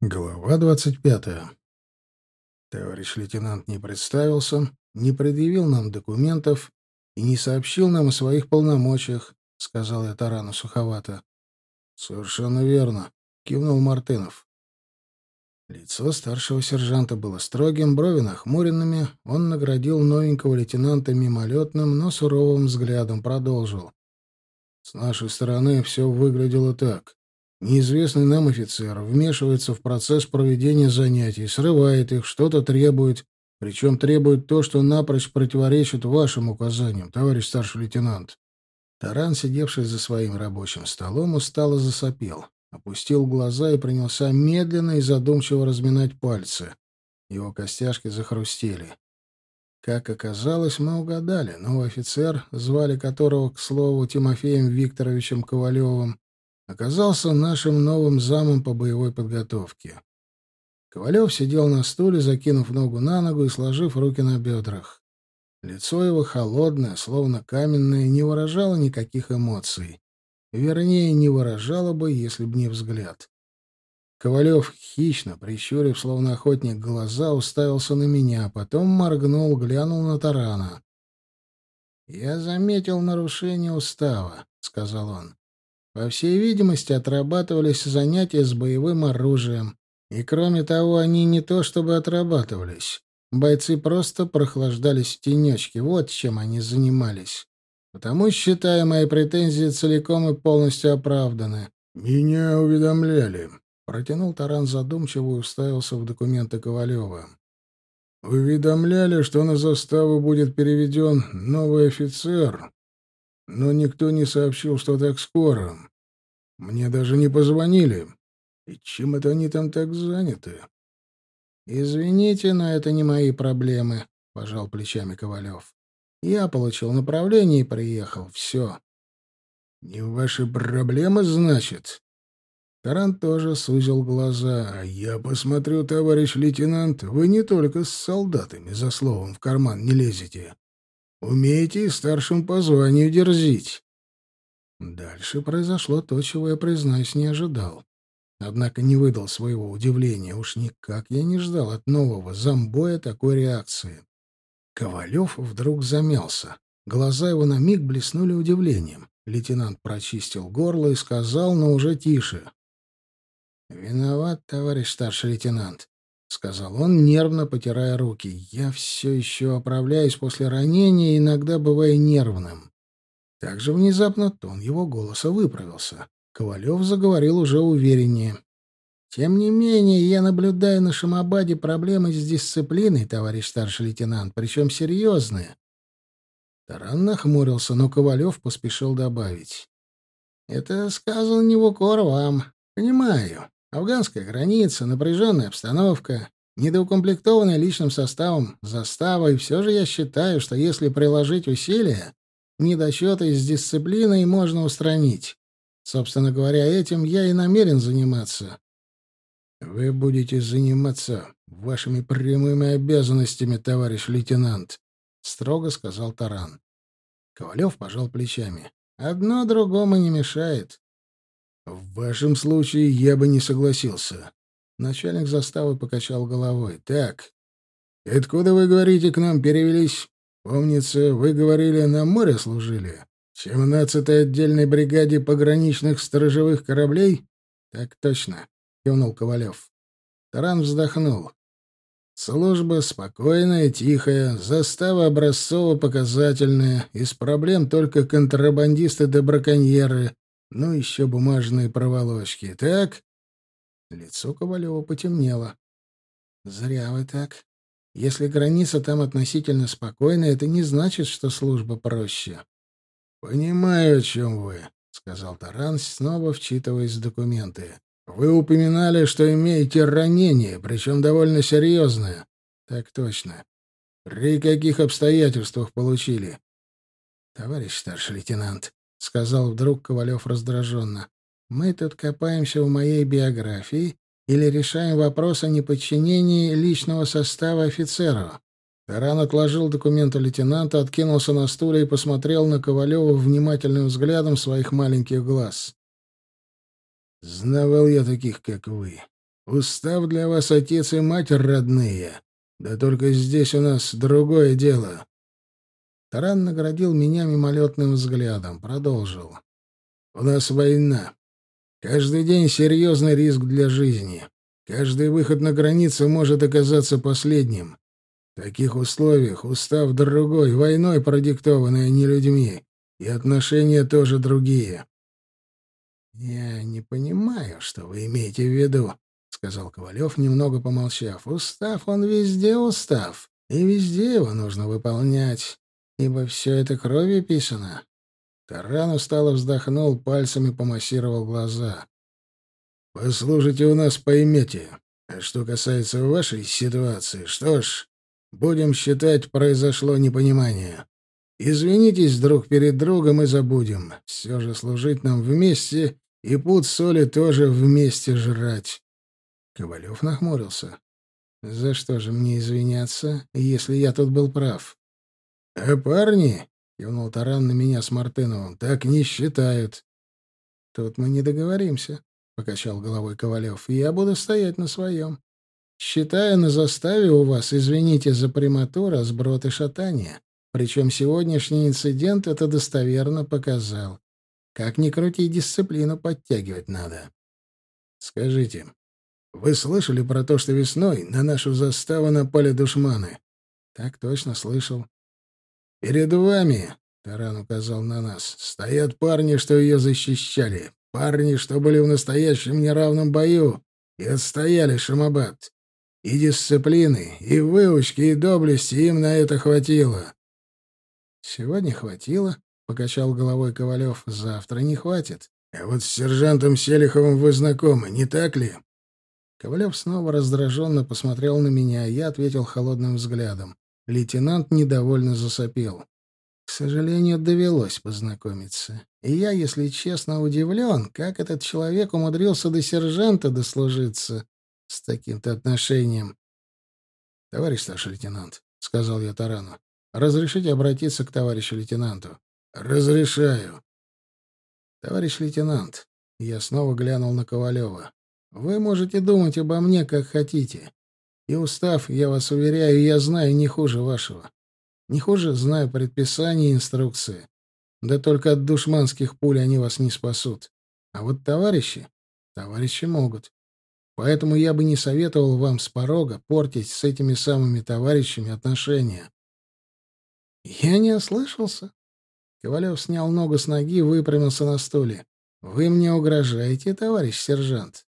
Глава двадцать пятая. Товарищ лейтенант не представился, не предъявил нам документов и не сообщил нам о своих полномочиях, — сказал я Тарану суховато. — Совершенно верно, — кивнул Мартынов. Лицо старшего сержанта было строгим, брови нахмуренными. Он наградил новенького лейтенанта мимолетным, но суровым взглядом продолжил. С нашей стороны все выглядело так. Неизвестный нам офицер вмешивается в процесс проведения занятий, срывает их, что-то требует, причем требует то, что напрочь противоречит вашим указаниям, товарищ старший лейтенант. Таран, сидевший за своим рабочим столом, устало засопел, опустил глаза и принялся медленно и задумчиво разминать пальцы. Его костяшки захрустели. Как оказалось, мы угадали. Новый офицер, звали которого, к слову, Тимофеем Викторовичем Ковалевым, оказался нашим новым замом по боевой подготовке. Ковалев сидел на стуле, закинув ногу на ногу и сложив руки на бедрах. Лицо его холодное, словно каменное, не выражало никаких эмоций. Вернее, не выражало бы, если б не взгляд. Ковалев, хищно, прищурив, словно охотник, глаза, уставился на меня, потом моргнул, глянул на Тарана. «Я заметил нарушение устава», — сказал он. По всей видимости, отрабатывались занятия с боевым оружием. И кроме того, они не то чтобы отрабатывались. Бойцы просто прохлаждались в тенечке. Вот чем они занимались. Потому считаю мои претензии целиком и полностью оправданы. «Меня уведомляли», — протянул Таран задумчиво и уставился в документы Ковалева. «Уведомляли, что на заставу будет переведен новый офицер, но никто не сообщил, что так скоро. Мне даже не позвонили. И чем это они там так заняты? «Извините, но это не мои проблемы», — пожал плечами Ковалев. «Я получил направление и приехал. Все». «Не ваши проблемы, значит?» Таран тоже сузил глаза. «А я посмотрю, товарищ лейтенант, вы не только с солдатами за словом в карман не лезете. Умеете и старшим по званию дерзить. Дальше произошло то, чего я, признаюсь, не ожидал. Однако не выдал своего удивления. Уж никак я не ждал от нового замбоя такой реакции. Ковалев вдруг замялся. Глаза его на миг блеснули удивлением. Лейтенант прочистил горло и сказал, но уже тише. «Виноват, товарищ старший лейтенант. — сказал он, нервно потирая руки. «Я все еще оправляюсь после ранения иногда бываю нервным». Так же внезапно тон его голоса выправился. Ковалев заговорил уже увереннее. «Тем не менее, я наблюдаю на Шамабаде проблемы с дисциплиной, товарищ старший лейтенант, причем серьезные». Таран нахмурился, но Ковалев поспешил добавить. «Это сказано не в укор вам. Понимаю. Афганская граница, напряженная обстановка, недоукомплектованная личным составом застава, и все же я считаю, что если приложить усилия, недочеты с дисциплиной можно устранить. Собственно говоря, этим я и намерен заниматься. Вы будете заниматься вашими прямыми обязанностями, товарищ лейтенант, строго сказал Таран. Ковалев пожал плечами. Одно другому не мешает. В вашем случае я бы не согласился. Начальник заставы покачал головой. Так, откуда вы говорите, к нам перевелись? Помнится, вы говорили, на море служили. В 17-й отдельной бригаде пограничных сторожевых кораблей? Так точно, кивнул Ковалев. Таран вздохнул. Служба спокойная, тихая, застава образцово-показательная, из проблем только контрабандисты да браконьеры, ну, еще бумажные проволочки. Так? Лицо Ковалева потемнело. Зря вы так. Если граница там относительно спокойная, это не значит, что служба проще. Понимаю, о чем вы, сказал Таран, снова вчитываясь в документы. Вы упоминали, что имеете ранение, причем довольно серьезное. Так точно. При каких обстоятельствах получили? Товарищ старший лейтенант, — сказал вдруг Ковалев раздраженно. «Мы тут копаемся в моей биографии или решаем вопрос о неподчинении личного состава офицеру?» Таран отложил документы лейтенанта, откинулся на стуле и посмотрел на Ковалева внимательным взглядом своих маленьких глаз. «Знавал я таких, как вы. Устав для вас отец и мать родные. Да только здесь у нас другое дело. Таран наградил меня мимолетным взглядом, продолжил. У нас война. Каждый день серьезный риск для жизни. Каждый выход на границу может оказаться последним. В таких условиях устав другой, войной продиктованный, а не людьми. И отношения тоже другие. «Я не понимаю, что вы имеете в виду», — сказал Ковалев, немного помолчав. «Устав, он везде устав, и везде его нужно выполнять, ибо все это кровью писано. Таран устало вздохнул, пальцами помассировал глаза. «Послушайте, у нас поймете. А что касается вашей ситуации, что ж, будем считать, произошло непонимание. Извинитесь друг перед другом и забудем. Все же служить нам вместе и пуд соли тоже вместе жрать». Ковалев нахмурился. «За что же мне извиняться, если я тут был прав?» «А парни, — кивнул Таран на меня с Мартыновым. — Так не считают. — Тут мы не договоримся, — покачал головой Ковалев. — Я буду стоять на своем. Считаю на заставе у вас, извините за прямоту, разброд и шатание. Причем сегодняшний инцидент это достоверно показал. Как ни крути, дисциплину подтягивать надо. Скажите, вы слышали про то, что весной на нашу заставу напали душманы? Так точно слышал. «Перед вами», — Таран указал на нас, — «стоят парни, что ее защищали. Парни, что были в настоящем неравном бою и отстояли Шамабад. И дисциплины, и выучки, и доблести им на это хватило». «Сегодня хватило», — покачал головой Ковалев. «Завтра не хватит». «А вот с сержантом Селиховым вы знакомы, не так ли?» Ковалев снова раздраженно посмотрел на меня, и я ответил холодным взглядом. Лейтенант недовольно засопел. К сожалению, довелось познакомиться. И я, если честно, удивлен, как этот человек умудрился до сержанта дослужиться с таким-то отношением. — Товарищ старший лейтенант, — сказал я Тарану, — разрешите обратиться к товарищу лейтенанту? — Разрешаю. — Товарищ лейтенант, я снова глянул на Ковалева. — Вы можете думать обо мне, как хотите. И устав, я вас уверяю, я знаю не хуже вашего. Не хуже знаю предписания и инструкции. Да только от душманских пуль они вас не спасут. А вот товарищи, товарищи могут. Поэтому я бы не советовал вам с порога портить с этими самыми товарищами отношения. Я не ослышался. Ковалев снял ногу с ноги и выпрямился на стуле. Вы мне угрожаете, товарищ сержант?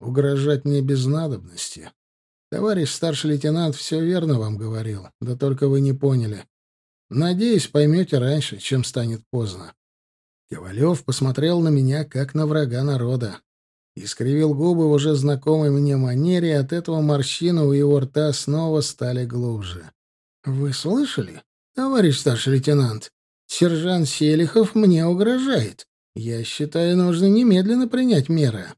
Угрожать мне без надобности. Товарищ старший лейтенант все верно вам говорил, да только вы не поняли. Надеюсь, поймете раньше, чем станет поздно. Ковалев посмотрел на меня, как на врага народа. И скривил губы в уже знакомой мне манере, и от этого морщины у его рта снова стали глубже. «Вы слышали, товарищ старший лейтенант? Сержант Селихов мне угрожает. Я считаю, нужно немедленно принять меры».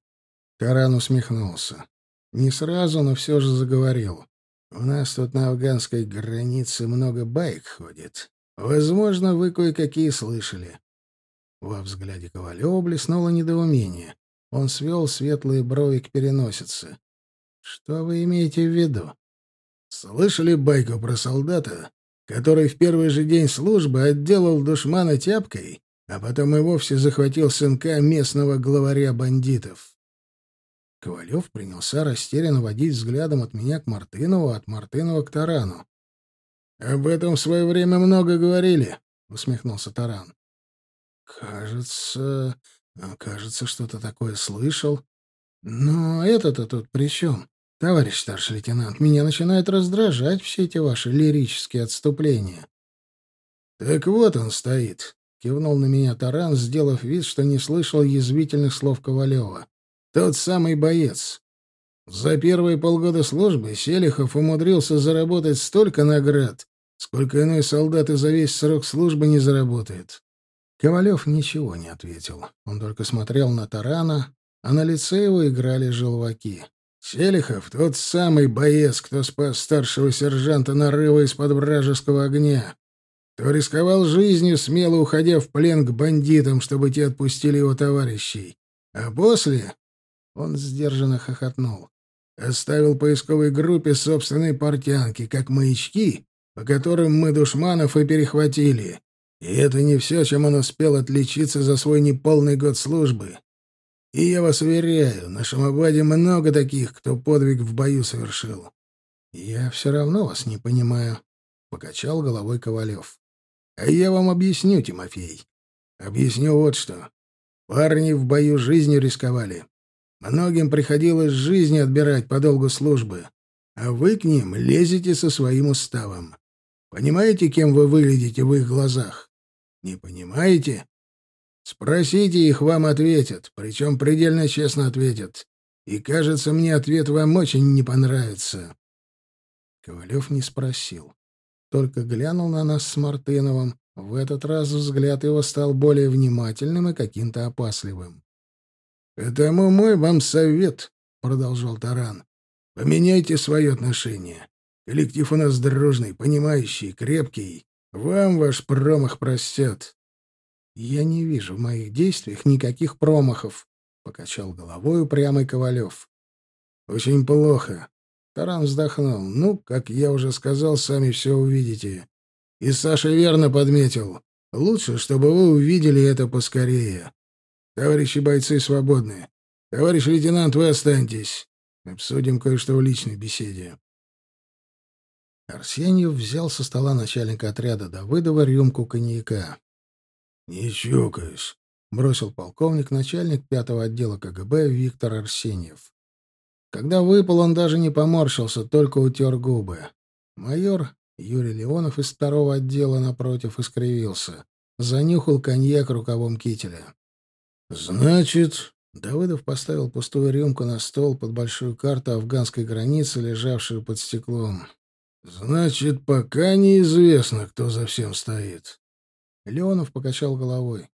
Таран усмехнулся. Не сразу, но все же заговорил. «У нас тут на афганской границе много байк ходит. Возможно, вы кое-какие слышали». Во взгляде Ковалева блеснуло недоумение. Он свел светлые брови к переносице. «Что вы имеете в виду?» «Слышали байку про солдата, который в первый же день службы отделал душмана тяпкой, а потом и вовсе захватил сынка местного главаря бандитов?» Ковалев принялся растерянно водить взглядом от меня к Мартынову, от Мартынова к Тарану. «Об этом в свое время много говорили», — усмехнулся Таран. «Кажется... кажется, что-то такое слышал. Но это-то тут при чем? Товарищ старший лейтенант, меня начинает раздражать все эти ваши лирические отступления». «Так вот он стоит», — кивнул на меня Таран, сделав вид, что не слышал язвительных слов Ковалева. Тот самый боец. За первые полгода службы Селихов умудрился заработать столько наград, сколько иной солдат и за весь срок службы не заработает. Ковалев ничего не ответил. Он только смотрел на Тарана, а на лице его играли желваки. Селихов — тот самый боец, кто спас старшего сержанта нарыва из-под вражеского огня, кто рисковал жизнью, смело уходя в плен к бандитам, чтобы те отпустили его товарищей. А после Он сдержанно хохотнул. Оставил поисковой группе собственной портянки, как маячки, по которым мы душманов и перехватили. И это не все, чем он успел отличиться за свой неполный год службы. И я вас уверяю, на Шамабаде много таких, кто подвиг в бою совершил. Я все равно вас не понимаю, — покачал головой Ковалев. А я вам объясню, Тимофей. Объясню вот что. Парни в бою жизнью рисковали. Многим приходилось жизни отбирать по долгу службы, а вы к ним лезете со своим уставом. Понимаете, кем вы выглядите в их глазах? Не понимаете? Спросите их, вам ответят, причем предельно честно ответят. И, кажется, мне ответ вам очень не понравится. Ковалев не спросил, только глянул на нас с Мартыновым. В этот раз взгляд его стал более внимательным и каким-то опасливым. «Потому мой вам совет», — продолжал Таран. «Поменяйте свое отношение. Коллектив у нас дружный, понимающий, крепкий. Вам ваш промах простят». «Я не вижу в моих действиях никаких промахов», — покачал головой упрямый Ковалев. «Очень плохо». Таран вздохнул. «Ну, как я уже сказал, сами все увидите. И Саша верно подметил. Лучше, чтобы вы увидели это поскорее. Товарищи бойцы свободны. Товарищ лейтенант, вы останьтесь. Обсудим кое-что в личной беседе. Арсеньев взял со стола начальника отряда Давыдова рюмку коньяка. — Не чокаюсь, — бросил полковник, начальник пятого отдела КГБ Виктор Арсеньев. Когда выпал, он даже не поморщился, только утер губы. Майор Юрий Леонов из второго отдела напротив искривился. Занюхал коньяк рукавом кителя. «Значит...» Давыдов поставил пустую рюмку на стол под большую карту афганской границы, лежавшую под стеклом. «Значит, пока неизвестно, кто за всем стоит». Леонов покачал головой.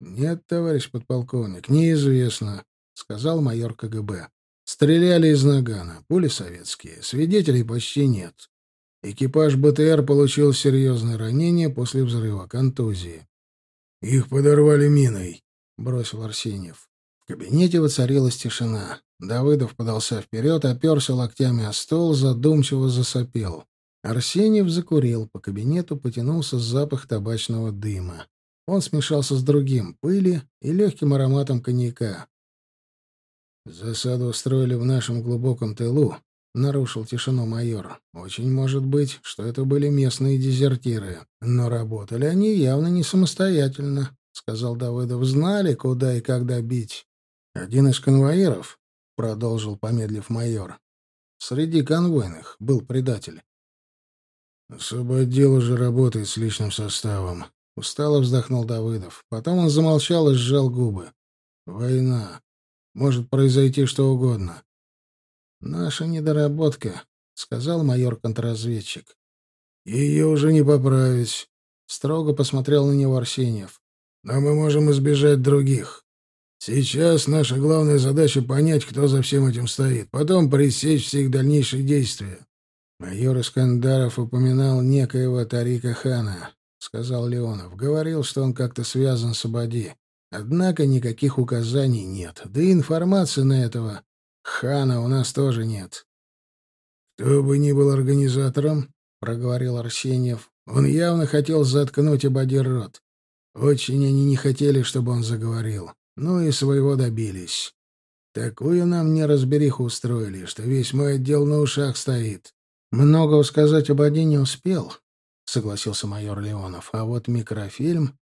«Нет, товарищ подполковник, неизвестно», — сказал майор КГБ. «Стреляли из нагана, пули советские, свидетелей почти нет. Экипаж БТР получил серьезное ранение после взрыва, контузии. Их подорвали миной. — бросил Арсеньев. В кабинете воцарилась тишина. Давыдов подался вперед, оперся локтями о стол, задумчиво засопел. Арсеньев закурил, по кабинету потянулся запах табачного дыма. Он смешался с другим — пыли и легким ароматом коньяка. «Засаду устроили в нашем глубоком тылу», — нарушил тишину майор. «Очень может быть, что это были местные дезертиры, но работали они явно не самостоятельно. — сказал Давыдов, — знали, куда и когда бить. Один из конвоиров, — продолжил, помедлив майор, — среди конвойных был предатель. «Особый отдел уже работает с личным составом», — устало вздохнул Давыдов. Потом он замолчал и сжал губы. «Война. Может произойти что угодно». «Наша недоработка», — сказал майор-контрразведчик. «Ее уже не поправить», — строго посмотрел на него Арсеньев но мы можем избежать других. Сейчас наша главная задача — понять, кто за всем этим стоит, потом пресечь все их дальнейшие действия. Майор Искандаров упоминал некоего Тарика Хана, — сказал Леонов. Говорил, что он как-то связан с Абади. Однако никаких указаний нет, да и информации на этого Хана у нас тоже нет. «Кто бы ни был организатором, — проговорил Арсеньев, — он явно хотел заткнуть Абади рот. Очень они не хотели, чтобы он заговорил. Ну и своего добились. Такую нам неразбериху устроили, что весь мой отдел на ушах стоит. Многого сказать об Аде не успел, — согласился майор Леонов. А вот микрофильм...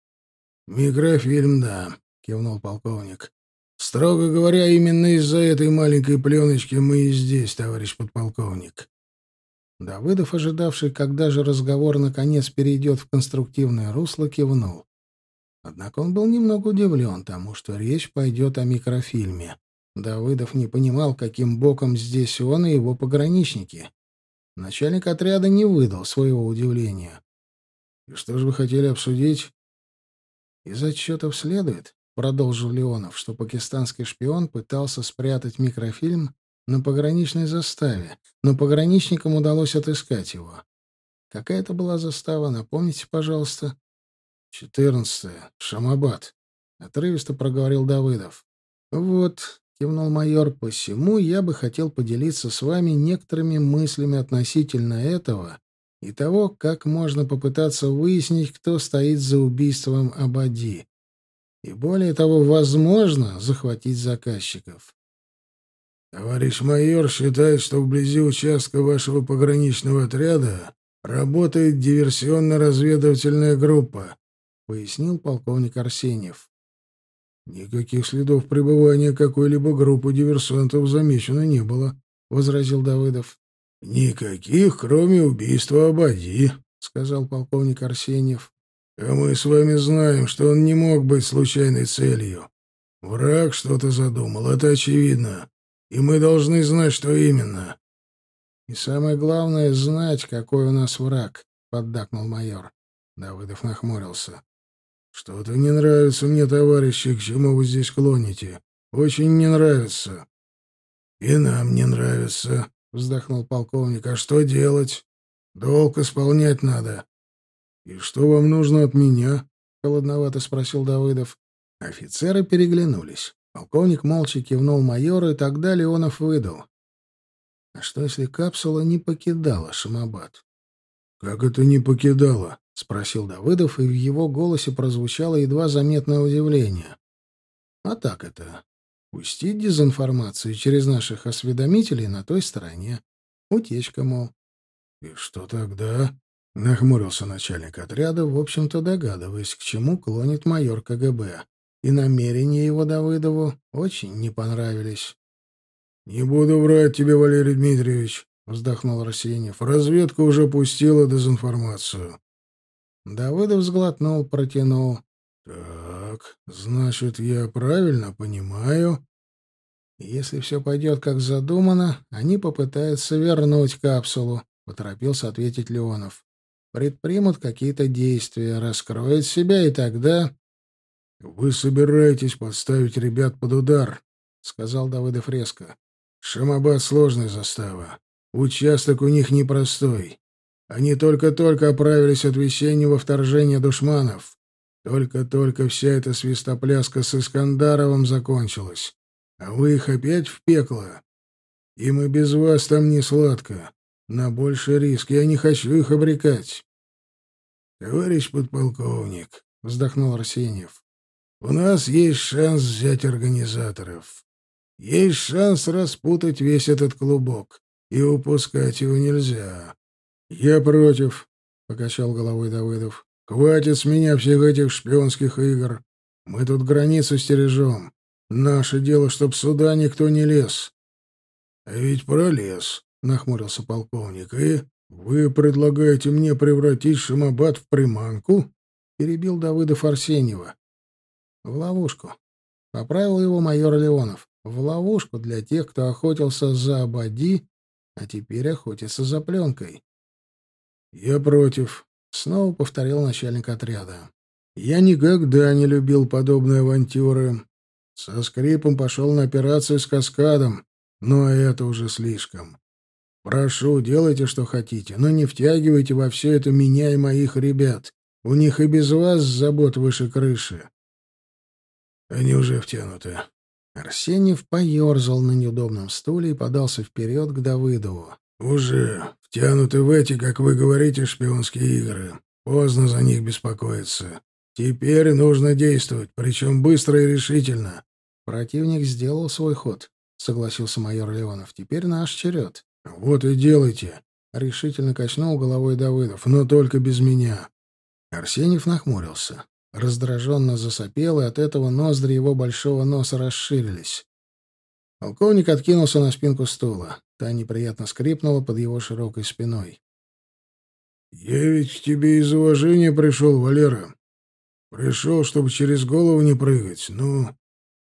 Микрофильм, да, — кивнул полковник. Строго говоря, именно из-за этой маленькой пленочки мы и здесь, товарищ подполковник. Давыдов, ожидавший, когда же разговор наконец перейдет в конструктивное русло, кивнул. Однако он был немного удивлен тому, что речь пойдет о микрофильме. Давыдов не понимал, каким боком здесь он и его пограничники. Начальник отряда не выдал своего удивления. «И что же вы хотели обсудить?» «Из отчетов следует», — продолжил Леонов, что пакистанский шпион пытался спрятать микрофильм на пограничной заставе, но пограничникам удалось отыскать его. Какая это была застава, напомните, пожалуйста. «Четырнадцатое. Шамабад», — отрывисто проговорил Давыдов. «Вот», — кивнул майор, — «посему я бы хотел поделиться с вами некоторыми мыслями относительно этого и того, как можно попытаться выяснить, кто стоит за убийством Абади. И более того, возможно, захватить заказчиков. Товарищ майор считает, что вблизи участка вашего пограничного отряда работает диверсионно-разведывательная группа, пояснил полковник Арсеньев. Никаких следов пребывания какой-либо группы диверсантов замечено не было, возразил Давыдов. Никаких, кроме убийства Абади, сказал полковник Арсеньев. А мы с вами знаем, что он не мог быть случайной целью. Враг что-то задумал, это очевидно. И мы должны знать, что именно. И самое главное — знать, какой у нас враг, — поддакнул майор. Давыдов нахмурился. Что-то не нравится мне, товарищи, к чему вы здесь клоните. Очень не нравится. И нам не нравится, — вздохнул полковник. А что делать? Долг исполнять надо. И что вам нужно от меня? — холодновато спросил Давыдов. Офицеры переглянулись. Полковник молча кивнул майору, и тогда Леонов выдал. А что, если капсула не покидала Шамабад? — Как это не покидала? — спросил Давыдов, и в его голосе прозвучало едва заметное удивление. — А так это. Пустить дезинформацию через наших осведомителей на той стороне. Утечка, мол. — И что тогда? — нахмурился начальник отряда, в общем-то догадываясь, к чему клонит майор КГБ и намерения его Давыдову очень не понравились. — Не буду врать тебе, Валерий Дмитриевич, — вздохнул Арсеньев. — Разведка уже пустила дезинформацию. Давыдов сглотнул, протянул. — Так, значит, я правильно понимаю? Если все пойдет как задумано, они попытаются вернуть капсулу, — поторопился ответить Леонов. Предпримут какие-то действия, раскроют себя, и тогда... «Вы собираетесь подставить ребят под удар», — сказал Давыдов резко. «Шамабад — сложная застава. Участок у них непростой. Они только-только оправились от весеннего вторжения душманов. Только-только вся эта свистопляска с Искандаровым закончилась. А вы их опять в пекло. Им и без вас там не сладко. На больший риск я не хочу их обрекать». «Товарищ подполковник», — вздохнул Арсеньев, у нас есть шанс взять организаторов. Есть шанс распутать весь этот клубок, и упускать его нельзя. Я против, — покачал головой Давыдов. Хватит с меня всех этих шпионских игр. Мы тут границу стережем. Наше дело, чтоб сюда никто не лез. — А ведь пролез, — нахмурился полковник. — И вы предлагаете мне превратить Шамабад в приманку? — перебил Давыдов Арсеньева. В ловушку. Поправил его майор Леонов. В ловушку для тех, кто охотился за Абади, а теперь охотится за пленкой. «Я против», — снова повторил начальник отряда. «Я никогда не любил подобные авантюры. Со скрипом пошел на операцию с каскадом, но это уже слишком. Прошу, делайте, что хотите, но не втягивайте во все это меня и моих ребят. У них и без вас забот выше крыши. Они уже втянуты. Арсеньев поерзал на неудобном стуле и подался вперед к Давыдову. «Уже втянуты в эти, как вы говорите, шпионские игры. Поздно за них беспокоиться. Теперь нужно действовать, причем быстро и решительно». «Противник сделал свой ход», — согласился майор Леонов. «Теперь наш черед». «Вот и делайте», — решительно качнул головой Давыдов. «Но только без меня». Арсеньев нахмурился. Раздраженно засопел, и от этого ноздри его большого носа расширились. Полковник откинулся на спинку стула. Та неприятно скрипнула под его широкой спиной. «Я ведь к тебе из уважения пришел, Валера. Пришел, чтобы через голову не прыгать. Ну,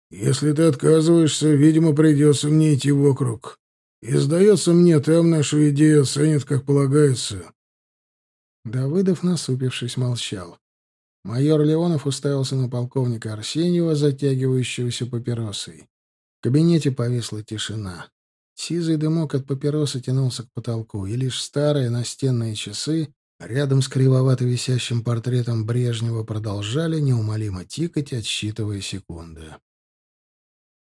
если ты отказываешься, видимо, придется мне идти вокруг. И, сдается мне, там нашу идею оценят, как полагается». Давыдов, насупившись, молчал. Майор Леонов уставился на полковника Арсеньева, затягивающегося папиросой. В кабинете повисла тишина. Сизый дымок от папиросы тянулся к потолку, и лишь старые настенные часы рядом с кривовато висящим портретом Брежнева продолжали неумолимо тикать, отсчитывая секунды.